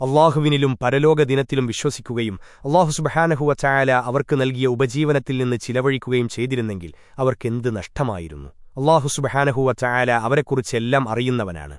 അള്ളാഹുവിനിലും പരലോക ദിനത്തിലും വിശ്വസിക്കുകയും അള്ളാഹു ചായാല അവർക്ക് നൽകിയ ഉപജീവനത്തിൽ നിന്ന് ചിലവഴിക്കുകയും ചെയ്തിരുന്നെങ്കിൽ അവർക്കെന്ത് നഷ്ടമായിരുന്നു? അള്ളാഹു ചായാല അവരെക്കുറിച്ചെല്ലാം അറിയുന്നവനാണ്.